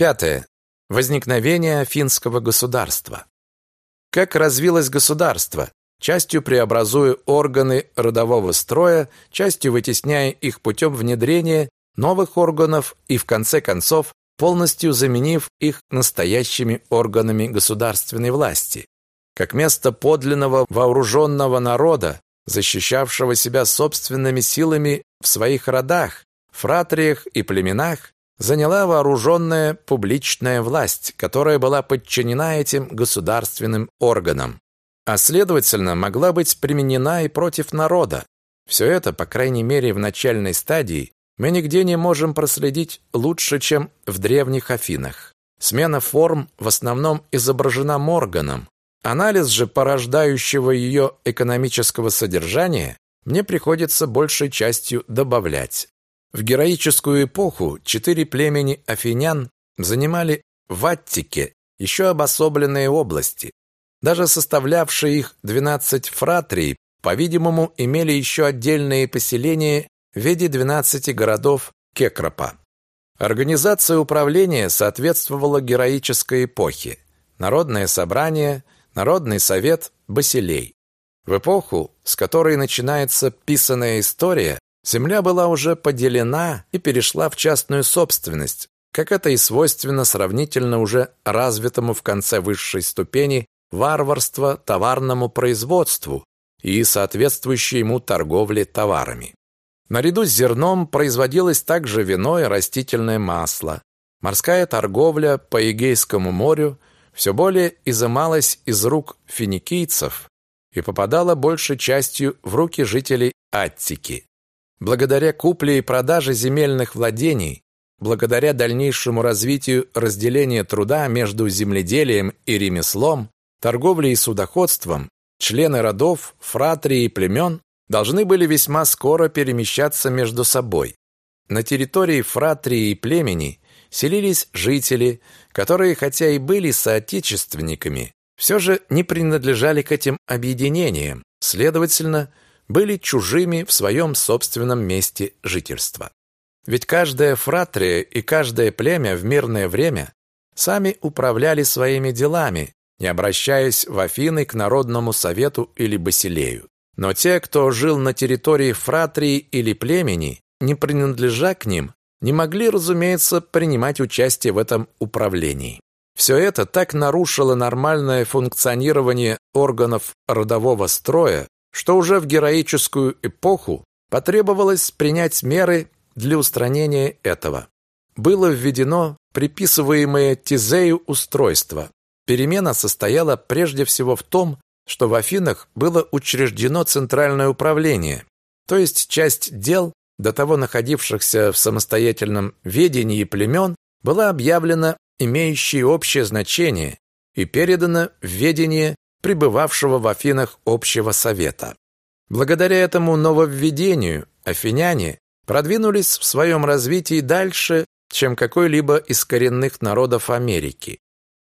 Пятое. Возникновение финского государства. Как развилось государство, частью преобразуя органы родового строя, частью вытесняя их путем внедрения новых органов и, в конце концов, полностью заменив их настоящими органами государственной власти. Как место подлинного вооруженного народа, защищавшего себя собственными силами в своих родах, фратриях и племенах, заняла вооруженная публичная власть, которая была подчинена этим государственным органам, а следовательно могла быть применена и против народа. Все это, по крайней мере, в начальной стадии мы нигде не можем проследить лучше, чем в древних Афинах. Смена форм в основном изображена Морганом. Анализ же порождающего ее экономического содержания мне приходится большей частью добавлять. В героическую эпоху четыре племени афинян занимали в Аттике еще обособленные области. Даже составлявшие их 12 фратрий, по-видимому, имели еще отдельные поселения в виде 12 городов Кекропа. Организация управления соответствовала героической эпохе. Народное собрание, Народный совет, Басилей. В эпоху, с которой начинается писанная история, Земля была уже поделена и перешла в частную собственность, как это и свойственно сравнительно уже развитому в конце высшей ступени варварства товарному производству и соответствующей ему торговле товарами. Наряду с зерном производилось также вино и растительное масло. Морская торговля по Эгейскому морю все более изымалась из рук финикийцев и попадала большей частью в руки жителей Аттики. Благодаря купле и продаже земельных владений, благодаря дальнейшему развитию разделения труда между земледелием и ремеслом, торговлей и судоходством, члены родов, фратрии и племен должны были весьма скоро перемещаться между собой. На территории фратрии и племени селились жители, которые, хотя и были соотечественниками, все же не принадлежали к этим объединениям, следовательно, были чужими в своем собственном месте жительства. Ведь каждая фратрия и каждое племя в мирное время сами управляли своими делами, не обращаясь в Афины к Народному совету или Басилею. Но те, кто жил на территории фратрии или племени, не принадлежа к ним, не могли, разумеется, принимать участие в этом управлении. Все это так нарушило нормальное функционирование органов родового строя, что уже в героическую эпоху потребовалось принять меры для устранения этого. Было введено приписываемое Тизею устройство. Перемена состояла прежде всего в том, что в Афинах было учреждено центральное управление, то есть часть дел, до того находившихся в самостоятельном ведении племен, была объявлена имеющей общее значение и передана в ведение пребывавшего в Афинах общего совета. Благодаря этому нововведению афиняне продвинулись в своем развитии дальше, чем какой-либо из коренных народов Америки.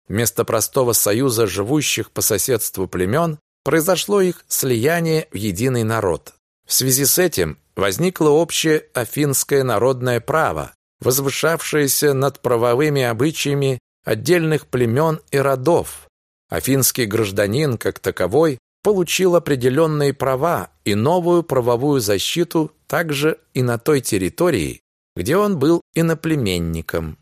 Вместо простого союза живущих по соседству племен произошло их слияние в единый народ. В связи с этим возникло общее афинское народное право, возвышавшееся над правовыми обычаями отдельных племен и родов, Афинский гражданин, как таковой, получил определенные права и новую правовую защиту также и на той территории, где он был иноплеменником.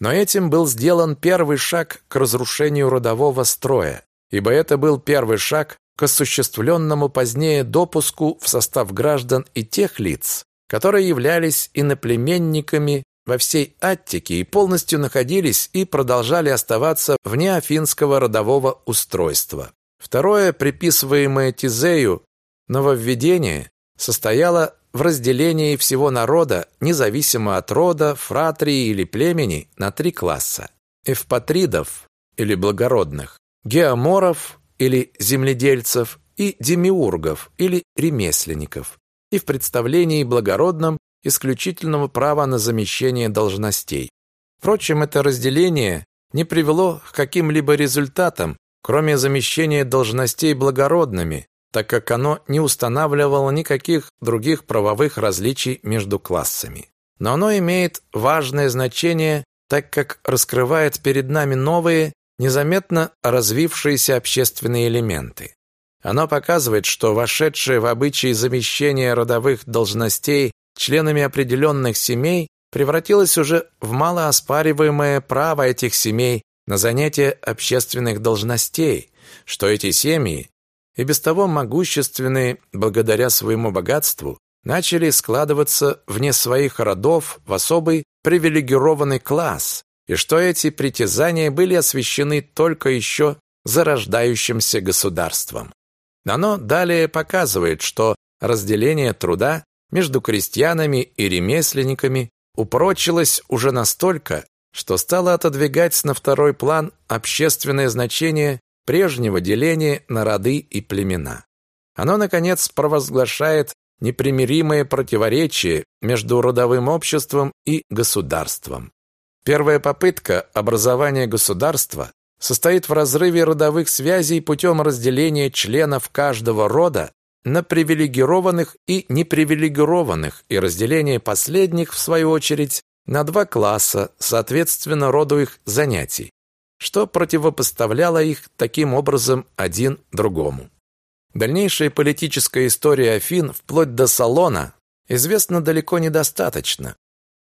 Но этим был сделан первый шаг к разрушению родового строя, ибо это был первый шаг к осуществленному позднее допуску в состав граждан и тех лиц, которые являлись иноплеменниками во всей Аттике и полностью находились и продолжали оставаться вне афинского родового устройства. Второе, приписываемое Тизею нововведение, состояло в разделении всего народа, независимо от рода, фратрии или племени, на три класса. Эвпатридов или благородных, геоморов или земледельцев и демиургов или ремесленников. И в представлении благородном исключительного права на замещение должностей. Впрочем, это разделение не привело к каким-либо результатам, кроме замещения должностей благородными, так как оно не устанавливало никаких других правовых различий между классами. Но оно имеет важное значение так как раскрывает перед нами новые, незаметно развившиеся общественные элементы. Оно показывает, что вошедшее в обычаи замещение родовых должностей членами определенных семей превратилось уже в малооспариваемое право этих семей на занятие общественных должностей, что эти семьи, и без того могущественные благодаря своему богатству, начали складываться вне своих родов в особый привилегированный класс, и что эти притязания были освящены только еще зарождающимся государством. Оно далее показывает, что разделение труда между крестьянами и ремесленниками упрочилось уже настолько, что стало отодвигать на второй план общественное значение прежнего деления на роды и племена. Оно, наконец, провозглашает непримиримое противоречие между родовым обществом и государством. Первая попытка образования государства состоит в разрыве родовых связей путем разделения членов каждого рода на привилегированных и непривилегированных и разделения последних, в свою очередь, на два класса, соответственно роду их занятий, что противопоставляло их таким образом один другому. Дальнейшая политическая история Афин, вплоть до Салона, известна далеко недостаточно.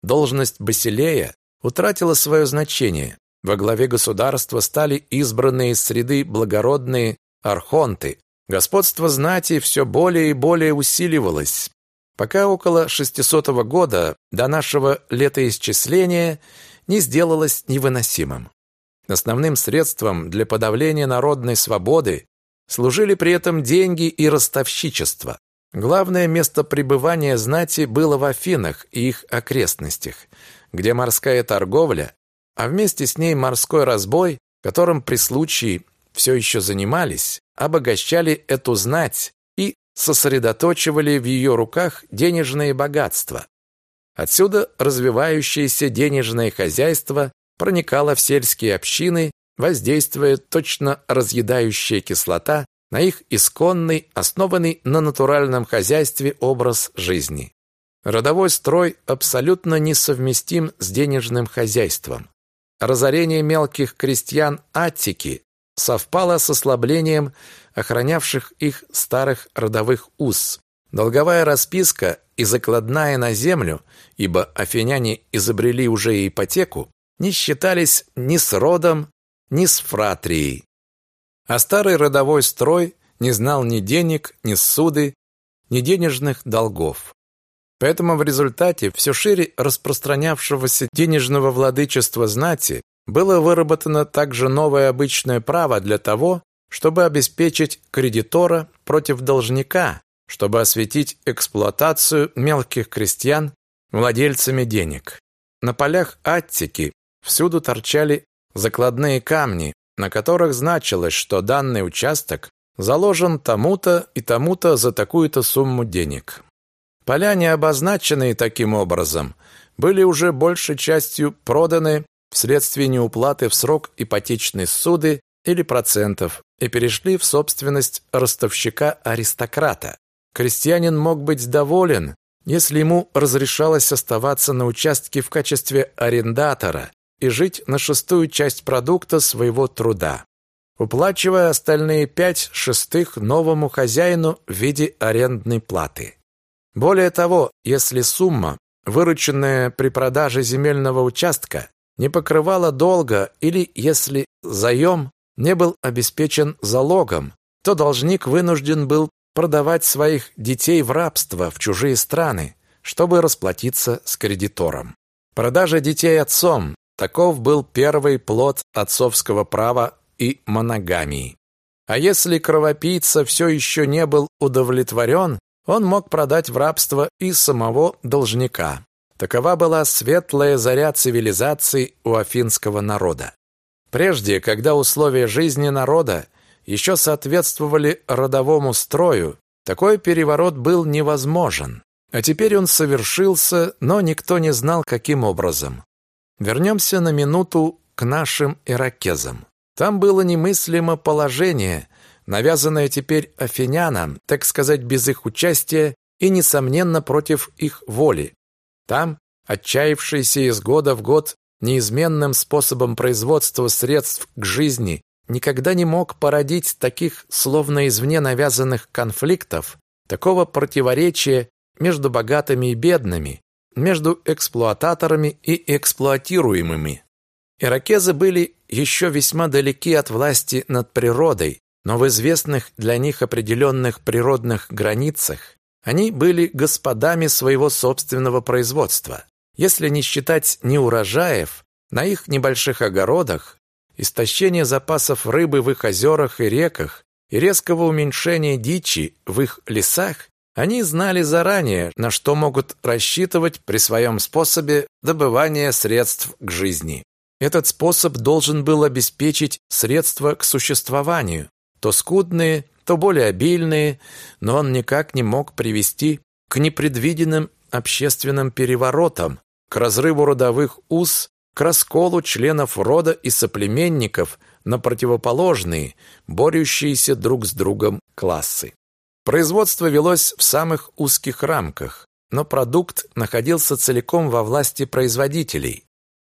Должность Басилея утратила свое значение. Во главе государства стали избранные из среды благородные архонты. Господство знати все более и более усиливалось, пока около 600 года до нашего летоисчисления не сделалось невыносимым. Основным средством для подавления народной свободы служили при этом деньги и ростовщичество. Главное место пребывания знати было в Афинах и их окрестностях, где морская торговля, а вместе с ней морской разбой, которым при случае все еще занимались, обогащали эту знать и сосредоточивали в ее руках денежные богатства. Отсюда развивающееся денежное хозяйство проникало в сельские общины воздействуя точно разъедающая кислота на их исконный, основанный на натуральном хозяйстве образ жизни. Родовой строй абсолютно несовместим с денежным хозяйством. Разорение мелких крестьян Аттики совпало с ослаблением охранявших их старых родовых уз. Долговая расписка и закладная на землю, ибо афиняне изобрели уже ипотеку, не считались ни с родом, ни с фратрией. А старый родовой строй не знал ни денег, ни суды, ни денежных долгов. Поэтому в результате все шире распространявшегося денежного владычества знати было выработано также новое обычное право для того, чтобы обеспечить кредитора против должника, чтобы осветить эксплуатацию мелких крестьян владельцами денег. На полях Аттики всюду торчали закладные камни, на которых значилось, что данный участок заложен тому-то и тому-то за такую-то сумму денег. Поля, не обозначенные таким образом, были уже большей частью проданы вследствие неуплаты в срок ипотечной суды или процентов и перешли в собственность ростовщика-аристократа. Крестьянин мог быть доволен, если ему разрешалось оставаться на участке в качестве арендатора и жить на шестую часть продукта своего труда, уплачивая остальные пять шестых новому хозяину в виде арендной платы. Более того, если сумма, вырученная при продаже земельного участка, не покрывала долга или если заем не был обеспечен залогом, то должник вынужден был продавать своих детей в рабство в чужие страны, чтобы расплатиться с кредитором. Продажа детей отцом Таков был первый плод отцовского права и моногамии. А если кровопийца все еще не был удовлетворен, он мог продать в рабство и самого должника. Такова была светлая заря цивилизации у афинского народа. Прежде, когда условия жизни народа еще соответствовали родовому строю, такой переворот был невозможен. А теперь он совершился, но никто не знал, каким образом. Вернемся на минуту к нашим иракезам. Там было немыслимо положение, навязанное теперь афинянам, так сказать, без их участия и, несомненно, против их воли. Там отчаявшиеся из года в год неизменным способом производства средств к жизни, никогда не мог породить таких словно извне навязанных конфликтов, такого противоречия между богатыми и бедными, между эксплуататорами и эксплуатируемыми. Иракезы были еще весьма далеки от власти над природой, но в известных для них определенных природных границах они были господами своего собственного производства. Если не считать неурожаев, на их небольших огородах истощение запасов рыбы в их озерах и реках и резкого уменьшения дичи в их лесах, они знали заранее, на что могут рассчитывать при своем способе добывания средств к жизни. Этот способ должен был обеспечить средства к существованию, то скудные, то более обильные, но он никак не мог привести к непредвиденным общественным переворотам, к разрыву родовых уз к расколу членов рода и соплеменников на противоположные, борющиеся друг с другом классы. Производство велось в самых узких рамках, но продукт находился целиком во власти производителей.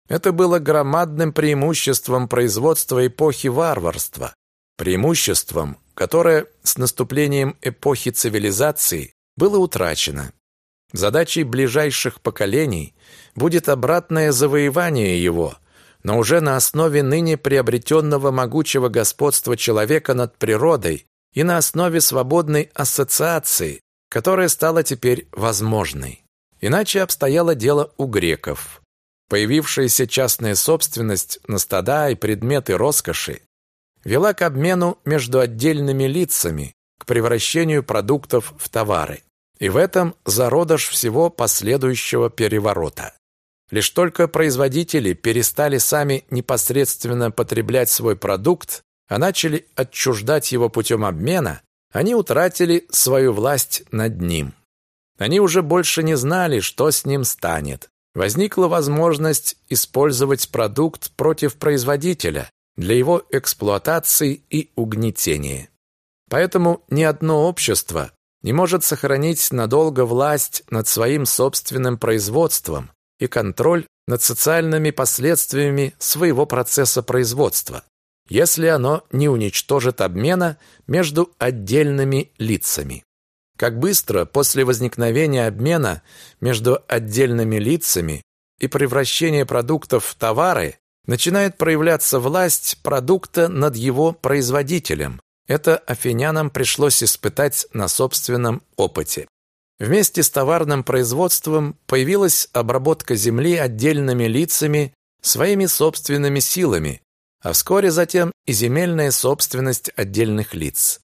Это было громадным преимуществом производства эпохи варварства, преимуществом, которое с наступлением эпохи цивилизации было утрачено. Задачей ближайших поколений будет обратное завоевание его, но уже на основе ныне приобретенного могучего господства человека над природой и на основе свободной ассоциации, которая стала теперь возможной. Иначе обстояло дело у греков. Появившаяся частная собственность на стада и предметы роскоши вела к обмену между отдельными лицами, к превращению продуктов в товары. И в этом зародыш всего последующего переворота. Лишь только производители перестали сами непосредственно потреблять свой продукт, а начали отчуждать его путем обмена, они утратили свою власть над ним. Они уже больше не знали, что с ним станет. Возникла возможность использовать продукт против производителя для его эксплуатации и угнетения. Поэтому ни одно общество не может сохранить надолго власть над своим собственным производством и контроль над социальными последствиями своего процесса производства, если оно не уничтожит обмена между отдельными лицами. Как быстро после возникновения обмена между отдельными лицами и превращения продуктов в товары начинает проявляться власть продукта над его производителем, это афинянам пришлось испытать на собственном опыте. Вместе с товарным производством появилась обработка земли отдельными лицами своими собственными силами, а вскоре затем и земельная собственность отдельных лиц.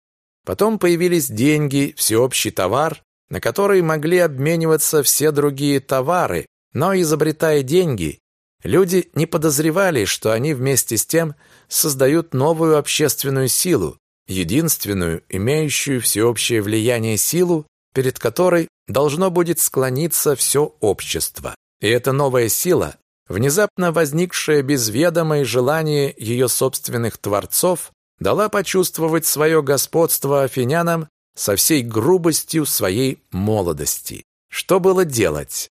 Потом появились деньги, всеобщий товар, на который могли обмениваться все другие товары, но изобретая деньги, люди не подозревали, что они вместе с тем создают новую общественную силу, единственную, имеющую всеобщее влияние силу, перед которой должно будет склониться все общество. И эта новая сила, внезапно возникшая без ведома и желания ее собственных творцов, дала почувствовать свое господство афинянам со всей грубостью своей молодости. Что было делать?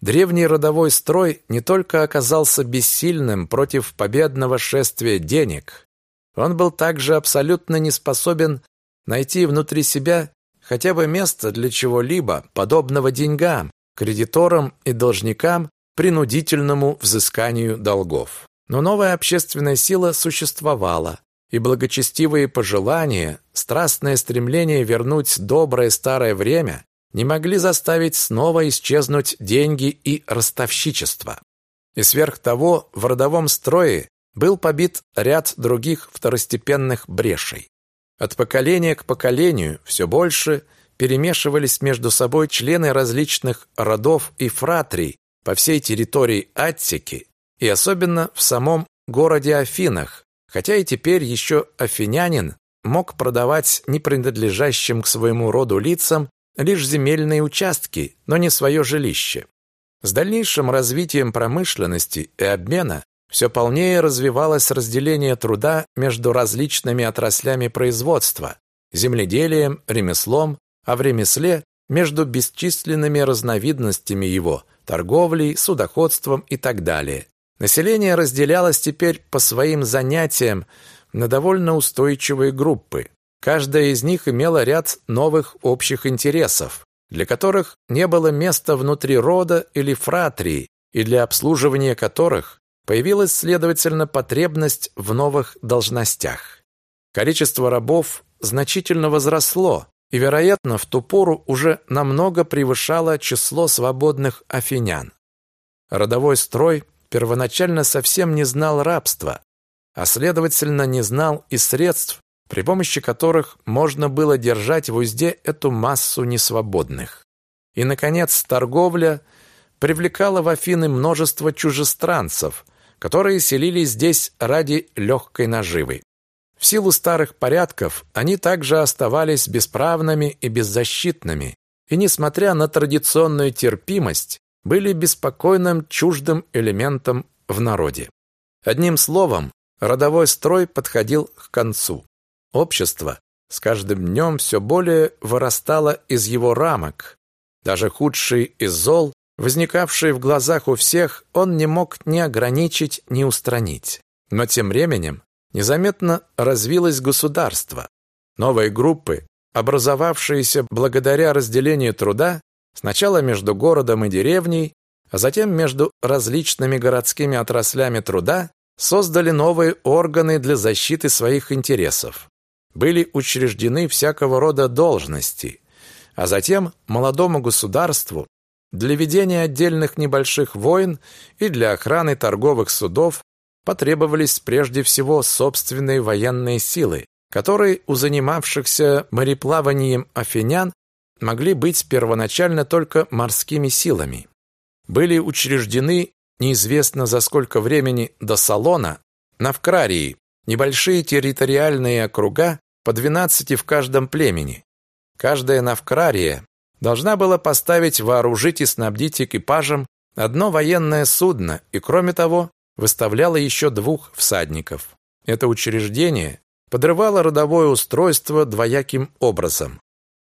Древний родовой строй не только оказался бессильным против победного шествия денег, он был также абсолютно не способен найти внутри себя хотя бы место для чего-либо подобного деньгам, кредиторам и должникам, принудительному взысканию долгов. Но новая общественная сила существовала, и благочестивые пожелания, страстное стремление вернуть доброе старое время не могли заставить снова исчезнуть деньги и ростовщичество. И сверх того, в родовом строе был побит ряд других второстепенных брешей. От поколения к поколению все больше перемешивались между собой члены различных родов и фратрий по всей территории Аттики и особенно в самом городе Афинах, хотя и теперь еще афинянин мог продавать не принадлежащим к своему роду лицам лишь земельные участки, но не свое жилище. С дальнейшим развитием промышленности и обмена все полнее развивалось разделение труда между различными отраслями производства, земледелием, ремеслом, а в ремесле между бесчисленными разновидностями его, торговлей, судоходством и так далее. Население разделялось теперь по своим занятиям на довольно устойчивые группы. Каждая из них имела ряд новых общих интересов, для которых не было места внутри рода или фратрии, и для обслуживания которых появилась, следовательно, потребность в новых должностях. Количество рабов значительно возросло, и, вероятно, в ту пору уже намного превышало число свободных афинян. Родовой строй первоначально совсем не знал рабства, а, следовательно, не знал и средств, при помощи которых можно было держать в узде эту массу несвободных. И, наконец, торговля привлекала в Афины множество чужестранцев, которые селились здесь ради легкой наживы. В силу старых порядков они также оставались бесправными и беззащитными, и, несмотря на традиционную терпимость, были беспокойным чуждым элементом в народе. Одним словом, родовой строй подходил к концу. Общество с каждым днем все более вырастало из его рамок. Даже худший из зол, возникавший в глазах у всех, он не мог ни ограничить, ни устранить. Но тем временем Незаметно развилось государство. Новые группы, образовавшиеся благодаря разделению труда, сначала между городом и деревней, а затем между различными городскими отраслями труда, создали новые органы для защиты своих интересов. Были учреждены всякого рода должности, а затем молодому государству для ведения отдельных небольших войн и для охраны торговых судов потребовались прежде всего собственные военные силы, которые у занимавшихся мореплаванием афинян могли быть первоначально только морскими силами. Были учреждены неизвестно за сколько времени до Салона на Вкрарии небольшие территориальные округа по 12 в каждом племени. Каждая Навкрария должна была поставить, вооружить и снабдить экипажем одно военное судно и, кроме того, выставляло еще двух всадников. Это учреждение подрывало родовое устройство двояким образом.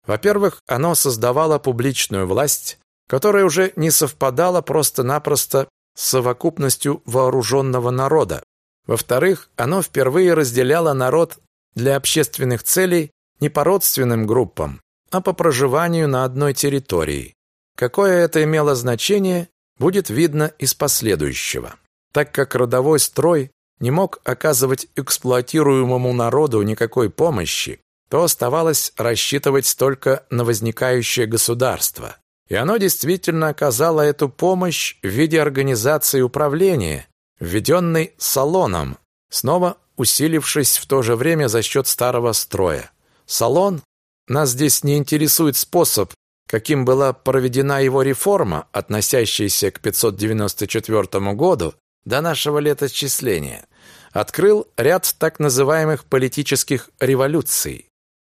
Во-первых, оно создавало публичную власть, которая уже не совпадала просто-напросто с совокупностью вооруженного народа. Во-вторых, оно впервые разделяло народ для общественных целей не по родственным группам, а по проживанию на одной территории. Какое это имело значение, будет видно из последующего. Так как родовой строй не мог оказывать эксплуатируемому народу никакой помощи, то оставалось рассчитывать только на возникающее государство. И оно действительно оказало эту помощь в виде организации управления, введенной салоном, снова усилившись в то же время за счет старого строя. Салон нас здесь не интересует способ, каким была проведена его реформа, относящаяся к 594 году, до нашего летосчисления, открыл ряд так называемых политических революций.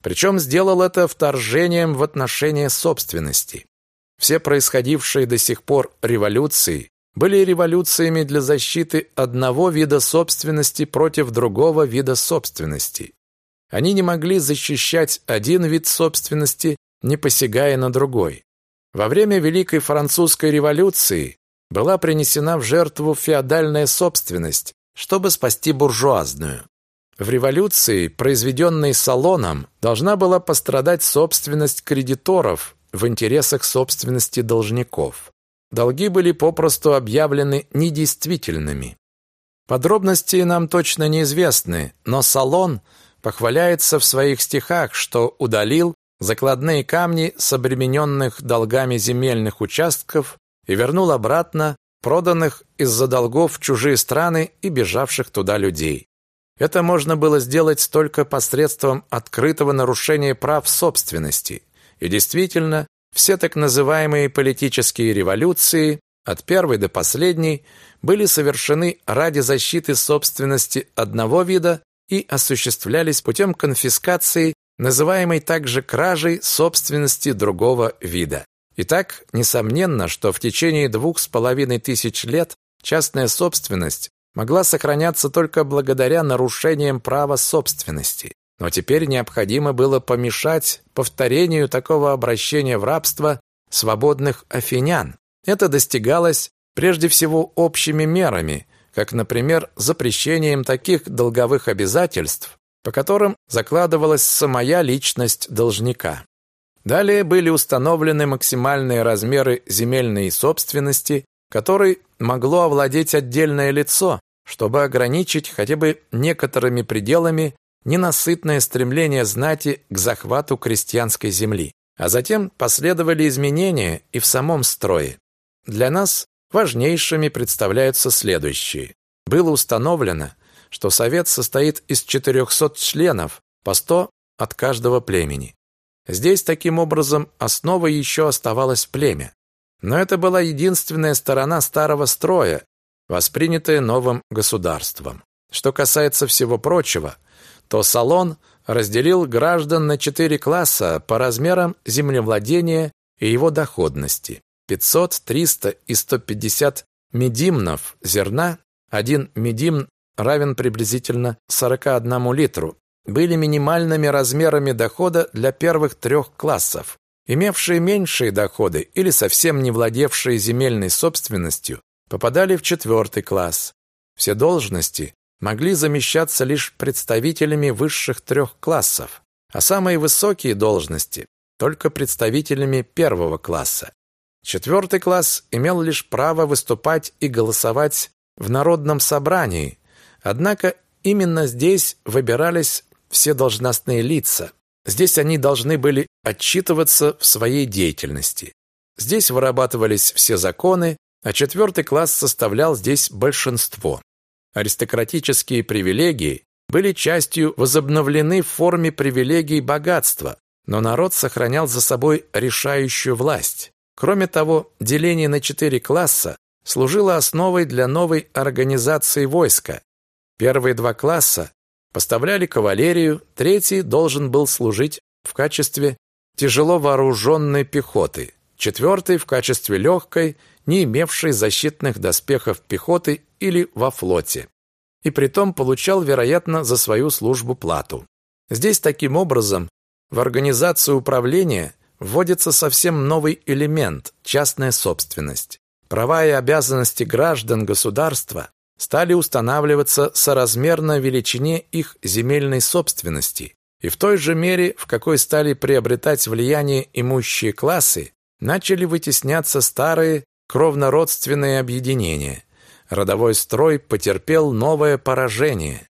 Причем сделал это вторжением в отношения собственности. Все происходившие до сих пор революции были революциями для защиты одного вида собственности против другого вида собственности. Они не могли защищать один вид собственности, не посягая на другой. Во время Великой Французской революции была принесена в жертву феодальная собственность, чтобы спасти буржуазную. В революции, произведенной Салоном, должна была пострадать собственность кредиторов в интересах собственности должников. Долги были попросту объявлены недействительными. Подробности нам точно неизвестны, но Салон похваляется в своих стихах, что удалил закладные камни с обремененных долгами земельных участков и вернул обратно проданных из-за долгов в чужие страны и бежавших туда людей. Это можно было сделать только посредством открытого нарушения прав собственности. И действительно, все так называемые политические революции, от первой до последней, были совершены ради защиты собственности одного вида и осуществлялись путем конфискации, называемой также кражей собственности другого вида. Итак, несомненно, что в течение двух с половиной тысяч лет частная собственность могла сохраняться только благодаря нарушениям права собственности. Но теперь необходимо было помешать повторению такого обращения в рабство свободных афинян. Это достигалось прежде всего общими мерами, как, например, запрещением таких долговых обязательств, по которым закладывалась самая личность должника. Далее были установлены максимальные размеры земельной собственности, которой могло овладеть отдельное лицо, чтобы ограничить хотя бы некоторыми пределами ненасытное стремление знати к захвату крестьянской земли. А затем последовали изменения и в самом строе. Для нас важнейшими представляются следующие. Было установлено, что Совет состоит из 400 членов, по 100 от каждого племени. Здесь, таким образом, основой еще оставалось племя. Но это была единственная сторона старого строя, воспринятая новым государством. Что касается всего прочего, то Салон разделил граждан на четыре класса по размерам землевладения и его доходности. 500, 300 и 150 медимнов зерна, один медимн равен приблизительно 41 литру, были минимальными размерами дохода для первых трех классов. Имевшие меньшие доходы или совсем не владевшие земельной собственностью попадали в четвертый класс. Все должности могли замещаться лишь представителями высших трех классов, а самые высокие должности только представителями первого класса. Четвертый класс имел лишь право выступать и голосовать в народном собрании, однако именно здесь выбирались все должностные лица. Здесь они должны были отчитываться в своей деятельности. Здесь вырабатывались все законы, а четвертый класс составлял здесь большинство. Аристократические привилегии были частью возобновлены в форме привилегий богатства, но народ сохранял за собой решающую власть. Кроме того, деление на четыре класса служило основой для новой организации войска. Первые два класса поставляли кавалерию, третий должен был служить в качестве тяжело вооруженной пехоты, четвертый в качестве легкой, не имевшей защитных доспехов пехоты или во флоте. И притом получал, вероятно, за свою службу плату. Здесь таким образом в организацию управления вводится совсем новый элемент – частная собственность. Права и обязанности граждан государства стали устанавливаться соразмерно величине их земельной собственности, и в той же мере, в какой стали приобретать влияние имущие классы, начали вытесняться старые кровнородственные объединения. Родовой строй потерпел новое поражение.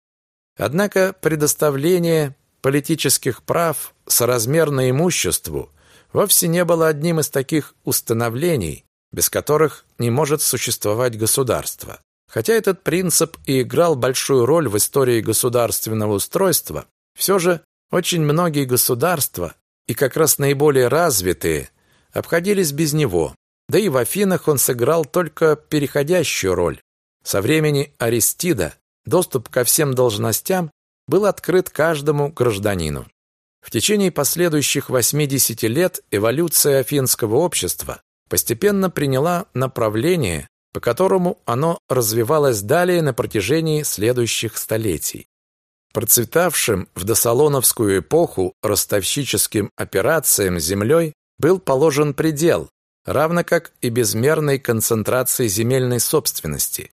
Однако предоставление политических прав соразмерно имуществу вовсе не было одним из таких установлений, без которых не может существовать государство. Хотя этот принцип и играл большую роль в истории государственного устройства, все же очень многие государства, и как раз наиболее развитые, обходились без него. Да и в Афинах он сыграл только переходящую роль. Со времени Аристида доступ ко всем должностям был открыт каждому гражданину. В течение последующих 80 лет эволюция афинского общества постепенно приняла направление, по которому оно развивалось далее на протяжении следующих столетий. Процветавшим в досолоновскую эпоху ростовщическим операциям землей был положен предел, равно как и безмерной концентрации земельной собственности.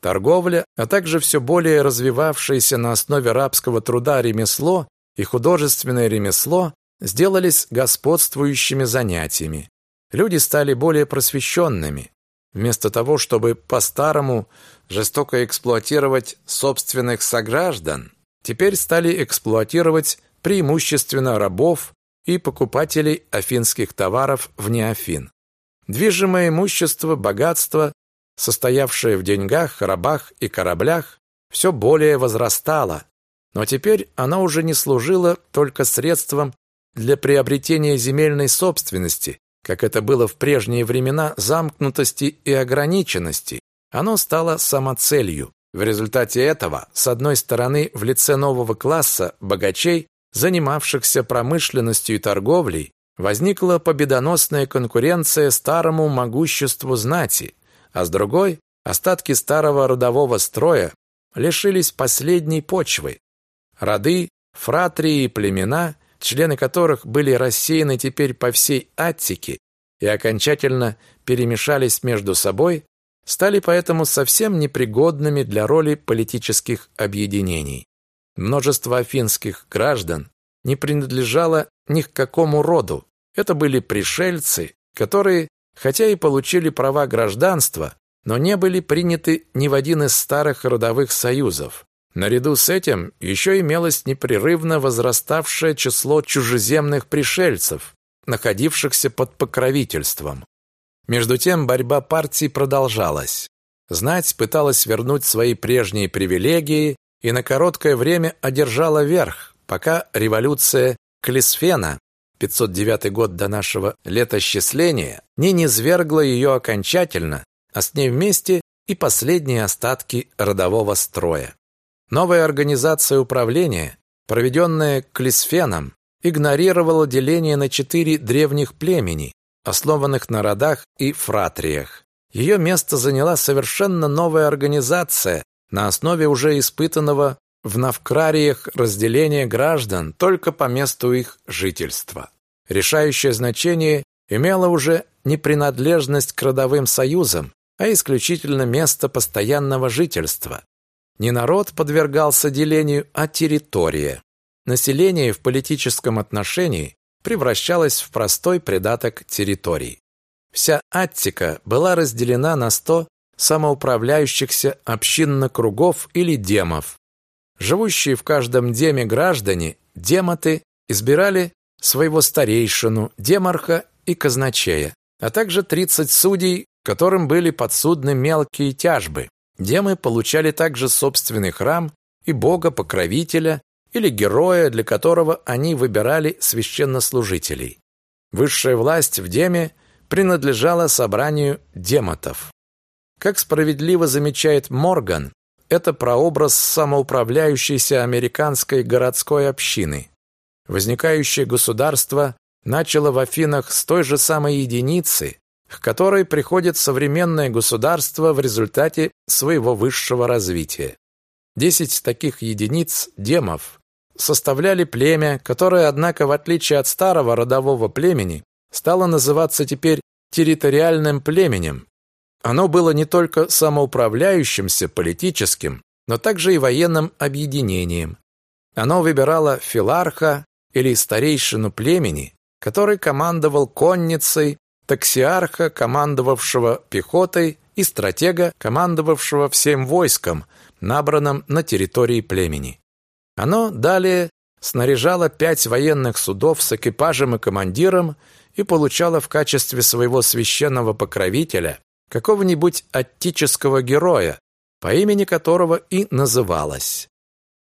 Торговля, а также все более развивавшееся на основе рабского труда ремесло и художественное ремесло сделались господствующими занятиями. Люди стали более просвещенными. Вместо того, чтобы по-старому жестоко эксплуатировать собственных сограждан, теперь стали эксплуатировать преимущественно рабов и покупателей афинских товаров вне Афин. Движимое имущество, богатство, состоявшее в деньгах, рабах и кораблях, все более возрастало, но теперь оно уже не служило только средством для приобретения земельной собственности, как это было в прежние времена замкнутости и ограниченности. Оно стало самоцелью. В результате этого, с одной стороны, в лице нового класса богачей занимавшихся промышленностью и торговлей, возникла победоносная конкуренция старому могуществу знати, а с другой остатки старого родового строя лишились последней почвы. Роды, фратрии и племена, члены которых были рассеяны теперь по всей Аттике и окончательно перемешались между собой, стали поэтому совсем непригодными для роли политических объединений. Множество афинских граждан не принадлежало ни к какому роду. Это были пришельцы, которые, хотя и получили права гражданства, но не были приняты ни в один из старых родовых союзов. Наряду с этим еще имелось непрерывно возраставшее число чужеземных пришельцев, находившихся под покровительством. Между тем борьба партий продолжалась. Знать пыталась вернуть свои прежние привилегии и на короткое время одержала верх, пока революция Клисфена 509 год до нашего летосчисления не низвергла ее окончательно, а с ней вместе и последние остатки родового строя. Новая организация управления, проведенная Клисфеном, игнорировала деление на четыре древних племени, основанных на родах и фратриях. Ее место заняла совершенно новая организация на основе уже испытанного в Навкрариях разделения граждан только по месту их жительства. Решающее значение имела уже не принадлежность к родовым союзам, а исключительно место постоянного жительства. Не народ подвергался делению, а территория. Население в политическом отношении превращалось в простой придаток территорий. Вся Аттика была разделена на 100 самоуправляющихся общинно-кругов или демов. Живущие в каждом деме граждане, дематы, избирали своего старейшину, демарха и казначея, а также 30 судей которым были подсудны мелкие тяжбы. Демы получали также собственный храм и бога-покровителя или героя, для которого они выбирали священнослужителей. Высшая власть в Деме принадлежала собранию демотов. Как справедливо замечает Морган, это прообраз самоуправляющейся американской городской общины. Возникающее государство начало в Афинах с той же самой единицы, к которой приходит современное государство в результате своего высшего развития. Десять таких единиц демов составляли племя, которое, однако, в отличие от старого родового племени, стало называться теперь территориальным племенем. Оно было не только самоуправляющимся политическим, но также и военным объединением. Оно выбирало филарха или старейшину племени, который командовал конницей, таксиарха, командовавшего пехотой, и стратега, командовавшего всем войском, набранным на территории племени. Оно далее снаряжало пять военных судов с экипажем и командиром и получало в качестве своего священного покровителя какого-нибудь аттического героя, по имени которого и называлось.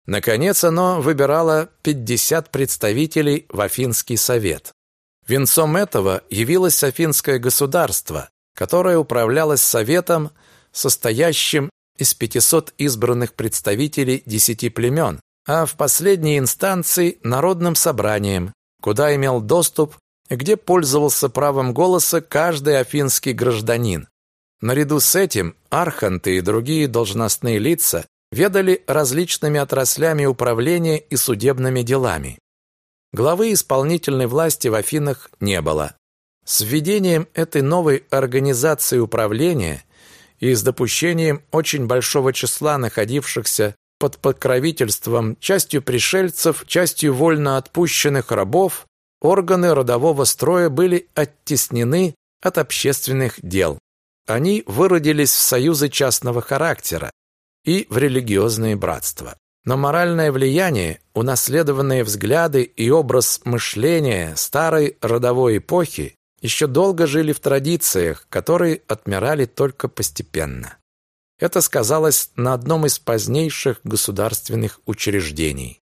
Наконец, оно выбирало 50 представителей в Афинский совет. Венцом этого явилось Афинское государство, которое управлялось советом, состоящим из 500 избранных представителей десяти племен, а в последней инстанции народным собранием, куда имел доступ где пользовался правом голоса каждый афинский гражданин. Наряду с этим арханты и другие должностные лица ведали различными отраслями управления и судебными делами. Главы исполнительной власти в Афинах не было. С введением этой новой организации управления и с допущением очень большого числа находившихся под покровительством частью пришельцев, частью вольно отпущенных рабов, органы родового строя были оттеснены от общественных дел. Они выродились в союзы частного характера и в религиозные братства. Но моральное влияние, унаследованные взгляды и образ мышления старой родовой эпохи еще долго жили в традициях, которые отмирали только постепенно. Это сказалось на одном из позднейших государственных учреждений.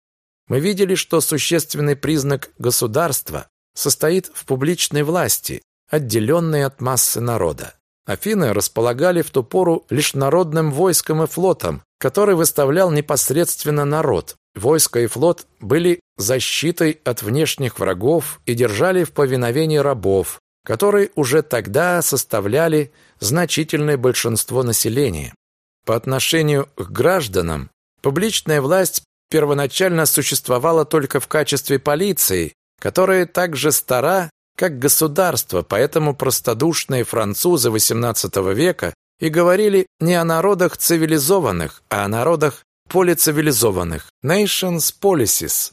Мы видели, что существенный признак государства состоит в публичной власти, отделенной от массы народа. Афины располагали в ту пору лишь народным войском и флотом, который выставлял непосредственно народ. Войско и флот были защитой от внешних врагов и держали в повиновении рабов, которые уже тогда составляли значительное большинство населения. По отношению к гражданам публичная власть первоначально существовала только в качестве полиции, которая также стара как государство, поэтому простодушные французы XVIII века и говорили не о народах цивилизованных, а о народах полицивилизованных – nations policies.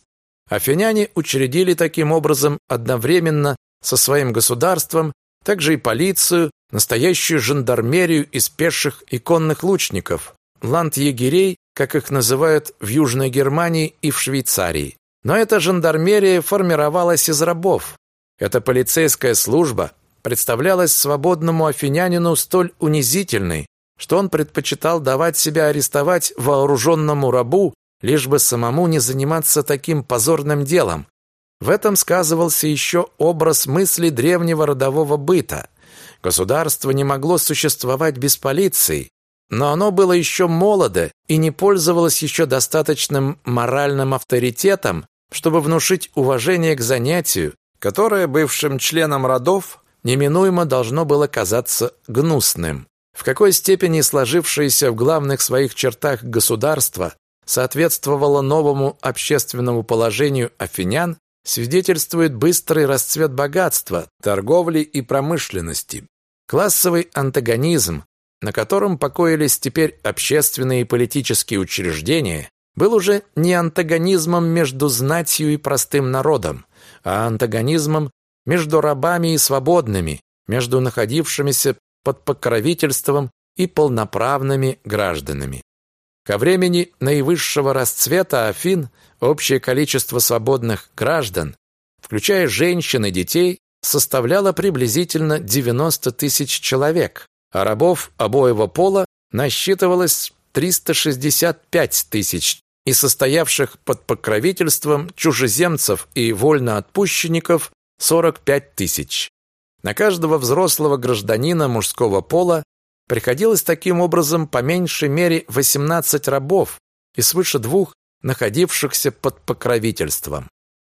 Афиняне учредили таким образом одновременно со своим государством также и полицию, настоящую жандармерию из пеших и конных лучников, ланд-егерей, как их называют в Южной Германии и в Швейцарии. Но эта жандармерия формировалась из рабов. Эта полицейская служба представлялась свободному афинянину столь унизительной, что он предпочитал давать себя арестовать вооруженному рабу, лишь бы самому не заниматься таким позорным делом. В этом сказывался еще образ мысли древнего родового быта. Государство не могло существовать без полиции, но оно было еще молодо и не пользовалось еще достаточным моральным авторитетом, чтобы внушить уважение к занятию, которое бывшим членам родов неминуемо должно было казаться гнусным. В какой степени сложившееся в главных своих чертах государство соответствовало новому общественному положению афинян, свидетельствует быстрый расцвет богатства, торговли и промышленности. Классовый антагонизм, на котором покоились теперь общественные и политические учреждения, был уже не антагонизмом между знатью и простым народом, а антагонизмом между рабами и свободными, между находившимися под покровительством и полноправными гражданами. Ко времени наивысшего расцвета Афин общее количество свободных граждан, включая женщин и детей, составляло приблизительно 90 тысяч человек, а рабов обоего пола насчитывалось 365 тысяч и состоявших под покровительством чужеземцев и вольноотпущенников 45 тысяч. На каждого взрослого гражданина мужского пола приходилось таким образом по меньшей мере 18 рабов и свыше двух находившихся под покровительством.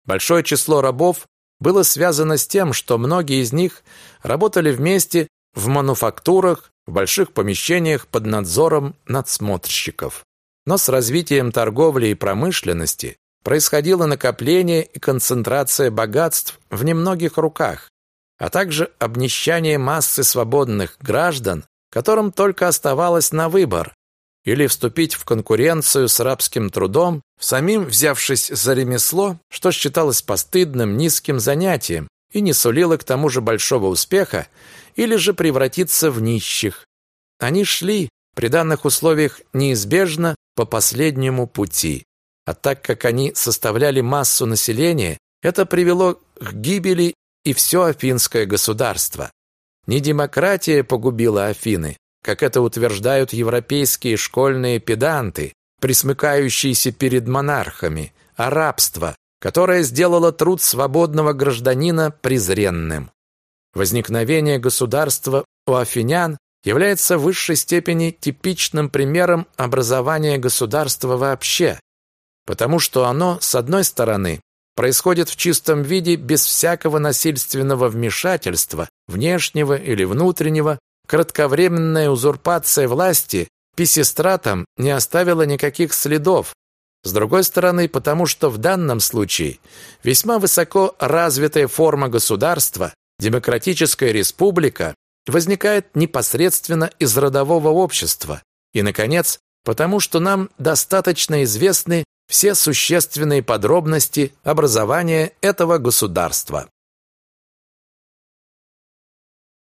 Большое число рабов было связано с тем, что многие из них работали вместе в мануфактурах, в больших помещениях под надзором надсмотрщиков. Но с развитием торговли и промышленности происходило накопление и концентрация богатств в немногих руках, а также обнищание массы свободных граждан, которым только оставалось на выбор или вступить в конкуренцию с рабским трудом, самим взявшись за ремесло, что считалось постыдным, низким занятием и не сулило к тому же большого успеха, или же превратиться в нищих. Они шли при данных условиях неизбежно по последнему пути. А так как они составляли массу населения, это привело к гибели и все афинское государство. Не демократия погубила Афины, как это утверждают европейские школьные педанты, присмыкающиеся перед монархами, а рабство, которое сделало труд свободного гражданина презренным. Возникновение государства у афинян является в высшей степени типичным примером образования государства вообще, потому что оно, с одной стороны, происходит в чистом виде без всякого насильственного вмешательства, внешнего или внутреннего, кратковременная узурпация власти Писистратом не оставила никаких следов. С другой стороны, потому что в данном случае весьма высоко развитая форма государства, демократическая республика, возникает непосредственно из родового общества. И, наконец, потому что нам достаточно известны все существенные подробности образования этого государства.